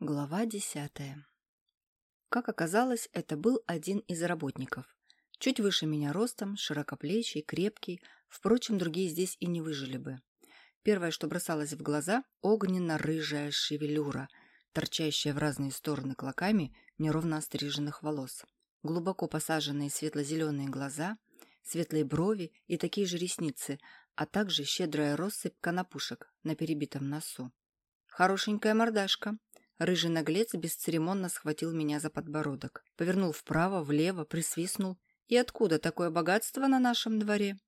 Глава десятая. Как оказалось, это был один из работников. Чуть выше меня ростом, широкоплечий, крепкий, впрочем, другие здесь и не выжили бы. Первое, что бросалось в глаза – огненно-рыжая шевелюра, торчащая в разные стороны клоками неровно остриженных волос. Глубоко посаженные светло-зеленые глаза, светлые брови и такие же ресницы, а также щедрая россыпь конопушек на перебитом носу. Хорошенькая мордашка, Рыжий наглец бесцеремонно схватил меня за подбородок, повернул вправо, влево, присвистнул. «И откуда такое богатство на нашем дворе?»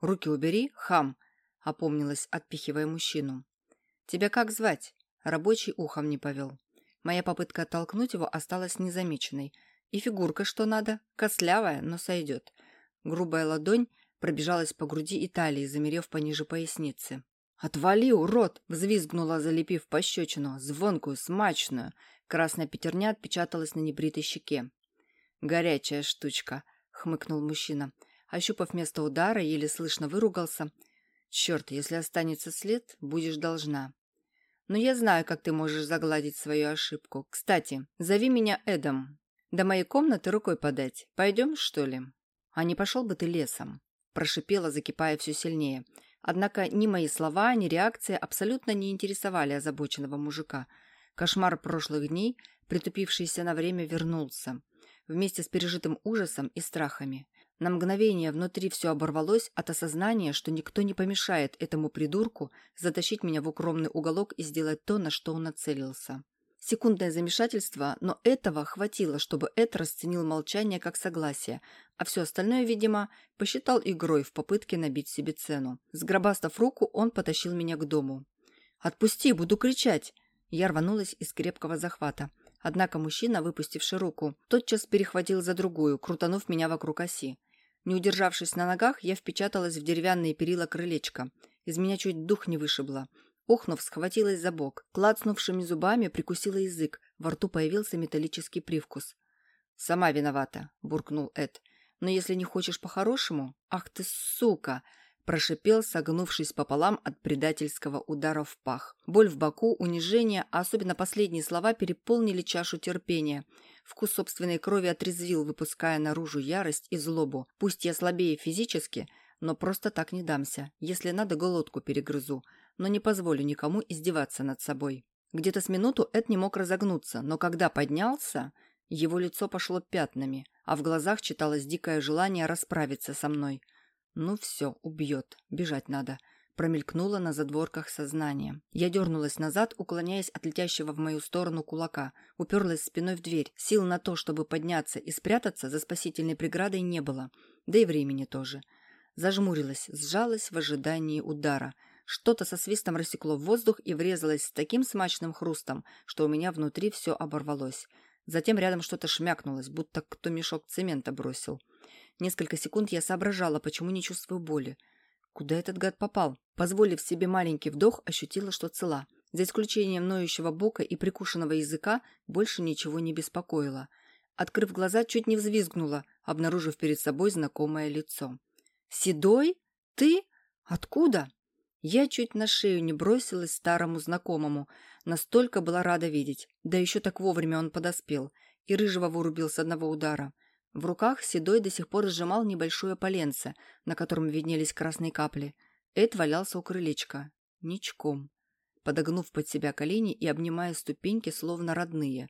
«Руки убери, хам!» — опомнилась, отпихивая мужчину. «Тебя как звать?» Рабочий ухом не повел. Моя попытка оттолкнуть его осталась незамеченной. И фигурка что надо, кослявая, но сойдет. Грубая ладонь пробежалась по груди и талии, замерев пониже поясницы. «Отвали, урод!» — взвизгнула, залепив пощечину, звонкую, смачную. Красная пятерня отпечаталась на небритой щеке. «Горячая штучка!» — хмыкнул мужчина. Ощупав место удара, еле слышно выругался. «Черт, если останется след, будешь должна». «Но я знаю, как ты можешь загладить свою ошибку. Кстати, зови меня Эдом. До моей комнаты рукой подать. Пойдем, что ли?» «А не пошел бы ты лесом?» — прошипела, закипая все сильнее. Однако ни мои слова, ни реакция абсолютно не интересовали озабоченного мужика. Кошмар прошлых дней, притупившийся на время, вернулся. Вместе с пережитым ужасом и страхами. На мгновение внутри все оборвалось от осознания, что никто не помешает этому придурку затащить меня в укромный уголок и сделать то, на что он нацелился. Секундное замешательство, но этого хватило, чтобы Эд расценил молчание как согласие, а все остальное, видимо, посчитал игрой в попытке набить себе цену. Сгробастав руку, он потащил меня к дому. «Отпусти, буду кричать!» Я рванулась из крепкого захвата. Однако мужчина, выпустивший руку, тотчас перехватил за другую, крутанув меня вокруг оси. Не удержавшись на ногах, я впечаталась в деревянные перила крылечка. Из меня чуть дух не вышибло. Охнув, схватилась за бок. Клацнувшими зубами прикусила язык. Во рту появился металлический привкус. «Сама виновата», — буркнул Эд. «Но если не хочешь по-хорошему...» «Ах ты сука!» — прошипел, согнувшись пополам от предательского удара в пах. Боль в боку, унижение, а особенно последние слова переполнили чашу терпения. Вкус собственной крови отрезвил, выпуская наружу ярость и злобу. Пусть я слабее физически, но просто так не дамся. Если надо, голодку перегрызу но не позволю никому издеваться над собой. Где-то с минуту Эд не мог разогнуться, но когда поднялся, его лицо пошло пятнами, а в глазах читалось дикое желание расправиться со мной. «Ну все, убьет, бежать надо», промелькнуло на задворках сознания. Я дернулась назад, уклоняясь от летящего в мою сторону кулака, уперлась спиной в дверь. Сил на то, чтобы подняться и спрятаться за спасительной преградой не было, да и времени тоже. Зажмурилась, сжалась в ожидании удара – что-то со свистом рассекло в воздух и врезалось с таким смачным хрустом, что у меня внутри все оборвалось. Затем рядом что-то шмякнулось, будто кто мешок цемента бросил. Несколько секунд я соображала, почему не чувствую боли. Куда этот гад попал? Позволив себе маленький вдох, ощутила, что цела. За исключением ноющего бока и прикушенного языка, больше ничего не беспокоило. Открыв глаза, чуть не взвизгнула, обнаружив перед собой знакомое лицо. «Седой? Ты? Откуда?» Я чуть на шею не бросилась старому знакомому. Настолько была рада видеть. Да еще так вовремя он подоспел. И рыжего вырубил с одного удара. В руках Седой до сих пор сжимал небольшое поленце, на котором виднелись красные капли. Эд валялся у крылечка. Ничком. Подогнув под себя колени и обнимая ступеньки, словно родные.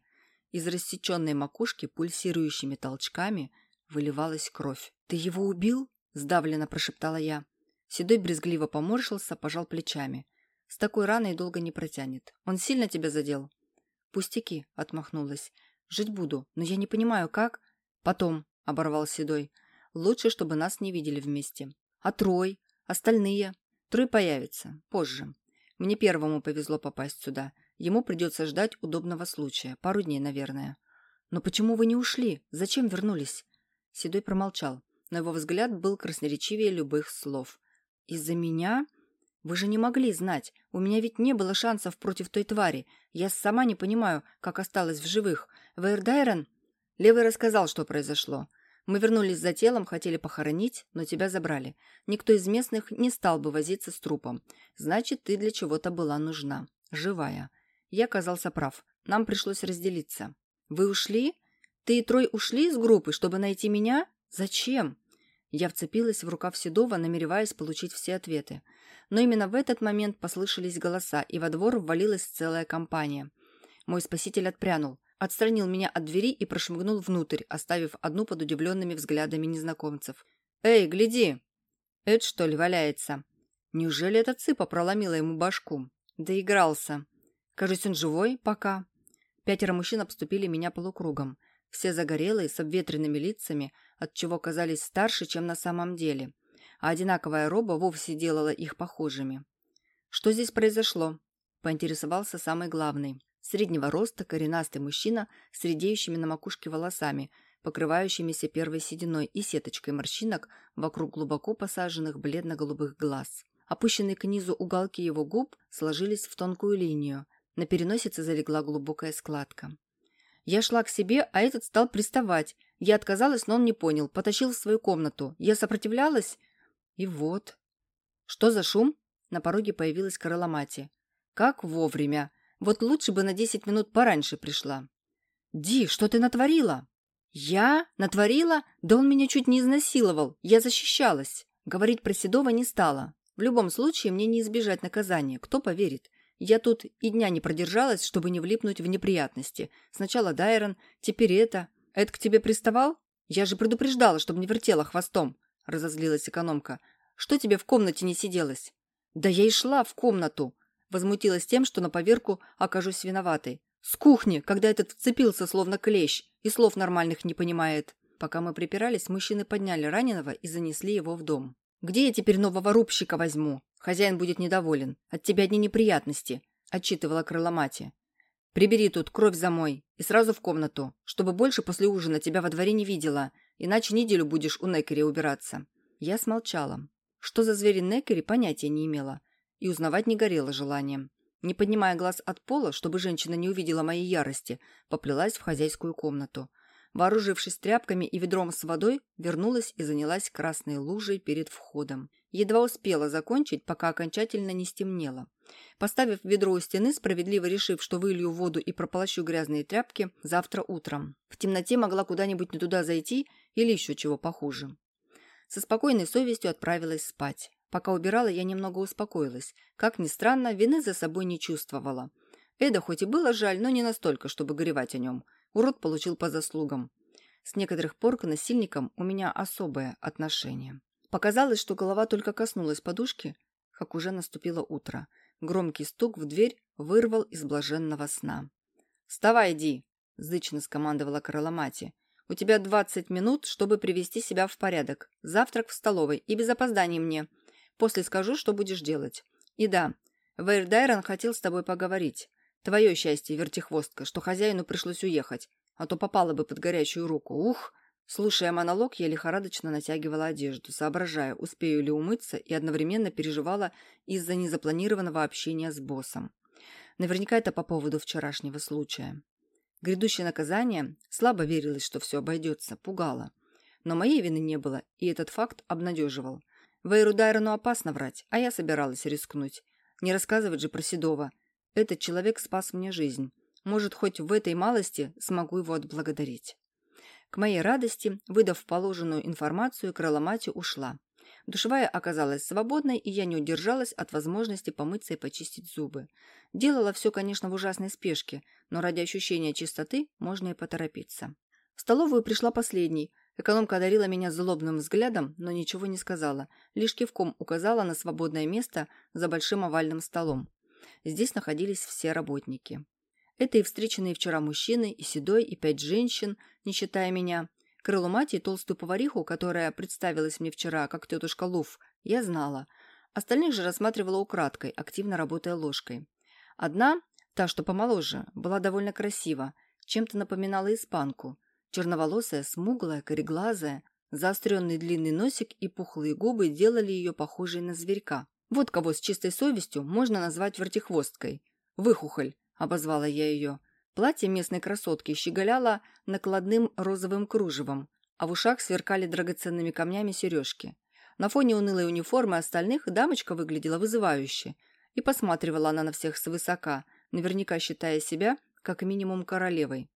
Из рассеченной макушки пульсирующими толчками выливалась кровь. «Ты его убил?» – сдавленно прошептала я. Седой брезгливо поморщился, пожал плечами. «С такой раной долго не протянет. Он сильно тебя задел?» «Пустяки», — отмахнулась. «Жить буду, но я не понимаю, как...» «Потом», — оборвал Седой. «Лучше, чтобы нас не видели вместе. А Трой? Остальные? Трой появится. Позже. Мне первому повезло попасть сюда. Ему придется ждать удобного случая. Пару дней, наверное». «Но почему вы не ушли? Зачем вернулись?» Седой промолчал, но его взгляд был красноречивее любых слов. «Из-за меня? Вы же не могли знать. У меня ведь не было шансов против той твари. Я сама не понимаю, как осталась в живых. Вейрдайрен?» Левый рассказал, что произошло. Мы вернулись за телом, хотели похоронить, но тебя забрали. Никто из местных не стал бы возиться с трупом. Значит, ты для чего-то была нужна. Живая. Я оказался прав. Нам пришлось разделиться. «Вы ушли? Ты и Трой ушли из группы, чтобы найти меня? Зачем?» Я вцепилась в рукав Седова, намереваясь получить все ответы. Но именно в этот момент послышались голоса, и во двор ввалилась целая компания. Мой спаситель отпрянул, отстранил меня от двери и прошмыгнул внутрь, оставив одну под удивленными взглядами незнакомцев. «Эй, гляди!» «Это что ли валяется?» Неужели эта цыпа проломила ему башку? Доигрался. Кажется, он живой пока. Пятеро мужчин обступили меня полукругом. Все загорелые, с обветренными лицами, отчего казались старше, чем на самом деле. А одинаковая роба вовсе делала их похожими. «Что здесь произошло?» – поинтересовался самый главный. Среднего роста, коренастый мужчина с редеющими на макушке волосами, покрывающимися первой сединой и сеточкой морщинок вокруг глубоко посаженных бледно-голубых глаз. Опущенные к низу уголки его губ сложились в тонкую линию. На переносице залегла глубокая складка. Я шла к себе, а этот стал приставать. Я отказалась, но он не понял. Потащил в свою комнату. Я сопротивлялась. И вот. Что за шум? На пороге появилась Караламати. Как вовремя. Вот лучше бы на десять минут пораньше пришла. «Ди, что ты натворила?» «Я? Натворила? Да он меня чуть не изнасиловал. Я защищалась». Говорить про Седова не стала. В любом случае, мне не избежать наказания. Кто поверит? Я тут и дня не продержалась, чтобы не влипнуть в неприятности. Сначала Дайрон, теперь это. Это к тебе приставал? Я же предупреждала, чтобы не вертела хвостом. Разозлилась экономка. Что тебе в комнате не сиделось? Да я и шла в комнату. Возмутилась тем, что на поверку окажусь виноватой. С кухни, когда этот вцепился, словно клещ, и слов нормальных не понимает. Пока мы припирались, мужчины подняли раненого и занесли его в дом. «Где я теперь нового рубщика возьму? Хозяин будет недоволен. От тебя одни неприятности», – отчитывала крыломати. «Прибери тут, кровь замой, и сразу в комнату, чтобы больше после ужина тебя во дворе не видела, иначе неделю будешь у Некери убираться». Я смолчала. Что за звери Некери, понятия не имела и узнавать не горело желанием. Не поднимая глаз от пола, чтобы женщина не увидела моей ярости, поплелась в хозяйскую комнату. Вооружившись тряпками и ведром с водой, вернулась и занялась красной лужей перед входом. Едва успела закончить, пока окончательно не стемнело. Поставив ведро у стены, справедливо решив, что вылью воду и прополощу грязные тряпки завтра утром. В темноте могла куда-нибудь не туда зайти или еще чего похуже. Со спокойной совестью отправилась спать. Пока убирала, я немного успокоилась. Как ни странно, вины за собой не чувствовала. Эда хоть и было жаль, но не настолько, чтобы горевать о нем. Урод получил по заслугам. С некоторых пор к насильникам у меня особое отношение. Показалось, что голова только коснулась подушки, как уже наступило утро. Громкий стук в дверь вырвал из блаженного сна. «Вставай, иди!» – зычно скомандовала Караламати. «У тебя двадцать минут, чтобы привести себя в порядок. Завтрак в столовой и без опозданий мне. После скажу, что будешь делать. И да, Вейр Дайрон хотел с тобой поговорить. Твое счастье, вертихвостка, что хозяину пришлось уехать, а то попала бы под горячую руку. Ух!» Слушая монолог, я лихорадочно натягивала одежду, соображая, успею ли умыться, и одновременно переживала из-за незапланированного общения с боссом. Наверняка это по поводу вчерашнего случая. Грядущее наказание слабо верилось, что все обойдется, пугало. Но моей вины не было, и этот факт обнадеживал. Вейру Дайрону опасно врать, а я собиралась рискнуть. Не рассказывать же про Седова. Этот человек спас мне жизнь. Может, хоть в этой малости смогу его отблагодарить. К моей радости, выдав положенную информацию, крыломати ушла. Душевая оказалась свободной, и я не удержалась от возможности помыться и почистить зубы. Делала все, конечно, в ужасной спешке, но ради ощущения чистоты можно и поторопиться. В столовую пришла последней – Экономка одарила меня злобным взглядом, но ничего не сказала, лишь кивком указала на свободное место за большим овальным столом. Здесь находились все работники. Это и встреченные вчера мужчины, и седой, и пять женщин, не считая меня. Крылу мать и толстую повариху, которая представилась мне вчера как тетушка Луф, я знала. Остальных же рассматривала украдкой, активно работая ложкой. Одна, та, что помоложе, была довольно красива, чем-то напоминала испанку – Черноволосая, смуглая, кореглазая, заостренный длинный носик и пухлые губы делали ее похожей на зверька. Вот кого с чистой совестью можно назвать вертихвосткой. «Выхухоль», — обозвала я ее. Платье местной красотки щеголяло накладным розовым кружевом, а в ушах сверкали драгоценными камнями сережки. На фоне унылой униформы остальных дамочка выглядела вызывающе, и посматривала она на всех свысока, наверняка считая себя, как минимум, королевой.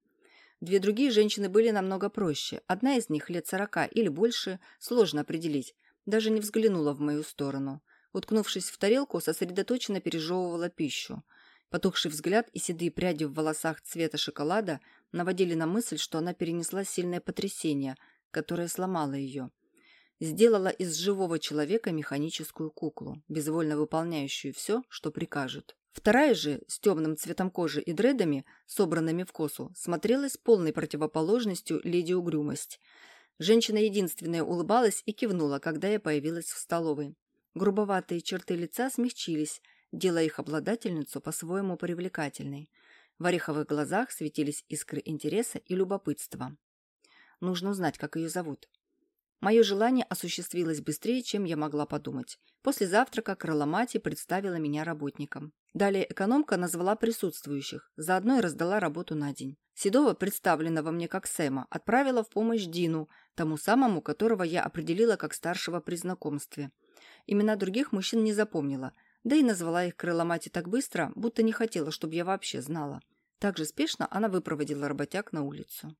Две другие женщины были намного проще. Одна из них, лет сорока или больше, сложно определить, даже не взглянула в мою сторону. Уткнувшись в тарелку, сосредоточенно пережевывала пищу. Потухший взгляд и седые пряди в волосах цвета шоколада наводили на мысль, что она перенесла сильное потрясение, которое сломало ее. Сделала из живого человека механическую куклу, безвольно выполняющую все, что прикажут. Вторая же, с темным цветом кожи и дредами, собранными в косу, смотрелась полной противоположностью леди Угрюмость. Женщина единственная улыбалась и кивнула, когда я появилась в столовой. Грубоватые черты лица смягчились, делая их обладательницу по-своему привлекательной. В ореховых глазах светились искры интереса и любопытства. Нужно узнать, как ее зовут. Мое желание осуществилось быстрее, чем я могла подумать. После завтрака Крыломати представила меня работникам. Далее экономка назвала присутствующих, заодно и раздала работу на день. Седова, представленного мне как Сэма, отправила в помощь Дину, тому самому, которого я определила как старшего при знакомстве. Имена других мужчин не запомнила, да и назвала их Крыломати так быстро, будто не хотела, чтобы я вообще знала. Так же спешно она выпроводила работяг на улицу.